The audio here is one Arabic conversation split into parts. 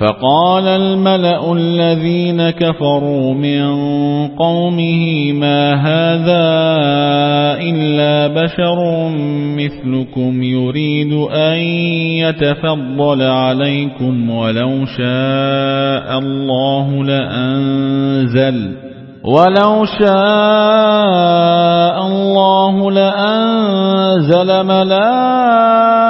فقال الملأ الذين كفروا من قومه ما هذا إلا بشر مثلكم يريد أن يتفضل عليكم ولو شاء الله لأنزل ولو شاء الله لأنزل ملائكة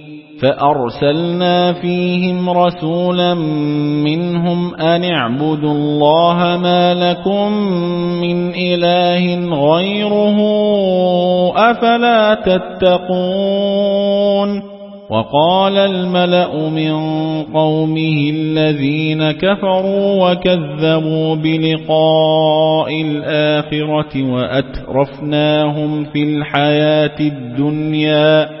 فأرسلنا فيهم رسولا منهم أن اعبدوا الله ما لكم من إله غيره أفلا تتقون وقال الملأ من قومه الذين كفروا وكذبوا بلقاء الآخرة وأترفناهم في الحياة الدنيا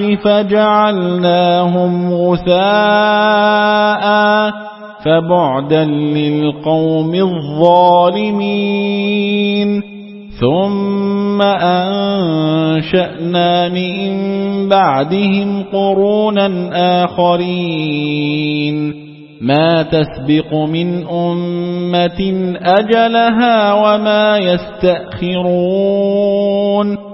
الحق فجعلناهم غثاء فبعدا للقوم الظالمين. ثم أنشأنا من بعدهم قرونا آخرين. ما تسبق من أمة أجلها وما يستأخرون.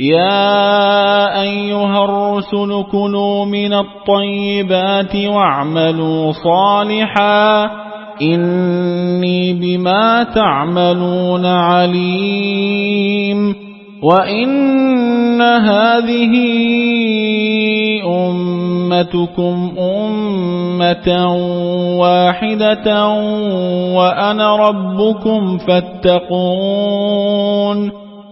يا أيها الرسل كلوا من الطيبات واعملوا صالحا إني بما تعملون عليم وإن هذه أمتكم أمة واحدة وأنا ربكم فاتقون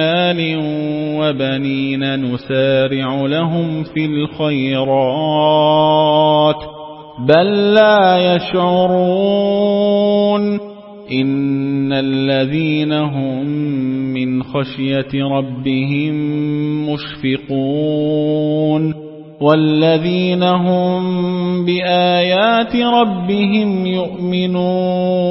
مال وبنين نسارع لهم في الخيرات بل لا يشعرون إن الذين هم من خشية ربهم مشفقون والذين هم بآيات ربهم يؤمنون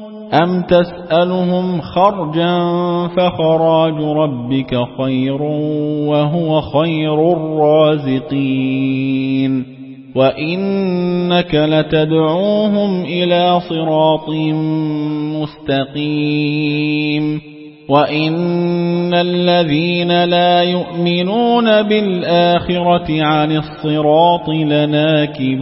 أم تسألهم خرجا فخراج ربك خير وهو خير الرازقين وإنك لتدعوهم إلى صراط مستقيم وإن الذين لا يؤمنون بالآخرة عن الصراط لناكبون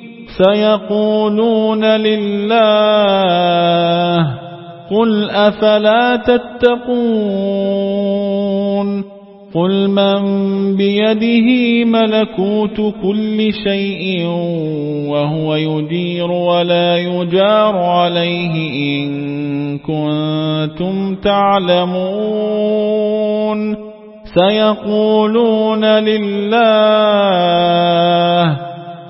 سيقولون لله قل أفلا تتقون قل من بيده ملكوت كل شيء وهو يدير ولا يجار عليه إن كنتم تعلمون سيقولون لله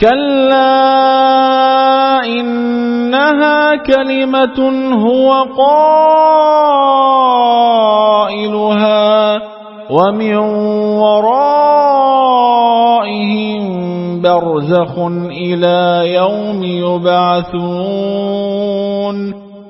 كلا إنها كلمة هو قائلها ومن ورائهم برزخ إلى يوم يبعثون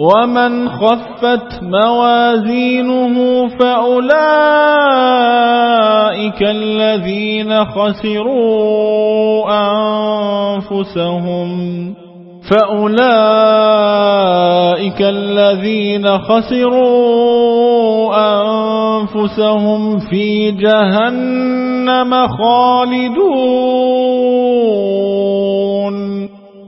ومن خفت موازينه فأولئك الذين خسروا أنفسهم فأولئك الذين خسروا أنفسهم في جهنم خالدون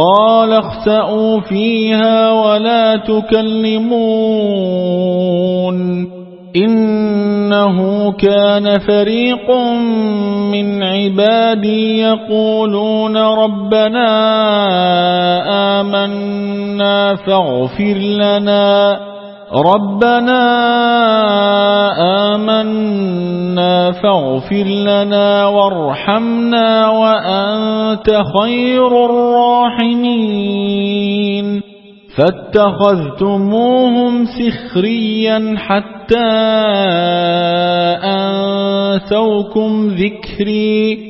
قال اخسأوا فيها ولا تكلمون إنه كان فريق من عبادي يقولون ربنا آمنا فاغفر لنا ربنا آمنا فاغفر لنا وارحمنا وأنت خير الراحمين. فاتخذتموهم سخريا حتى أنسوكم ذكري.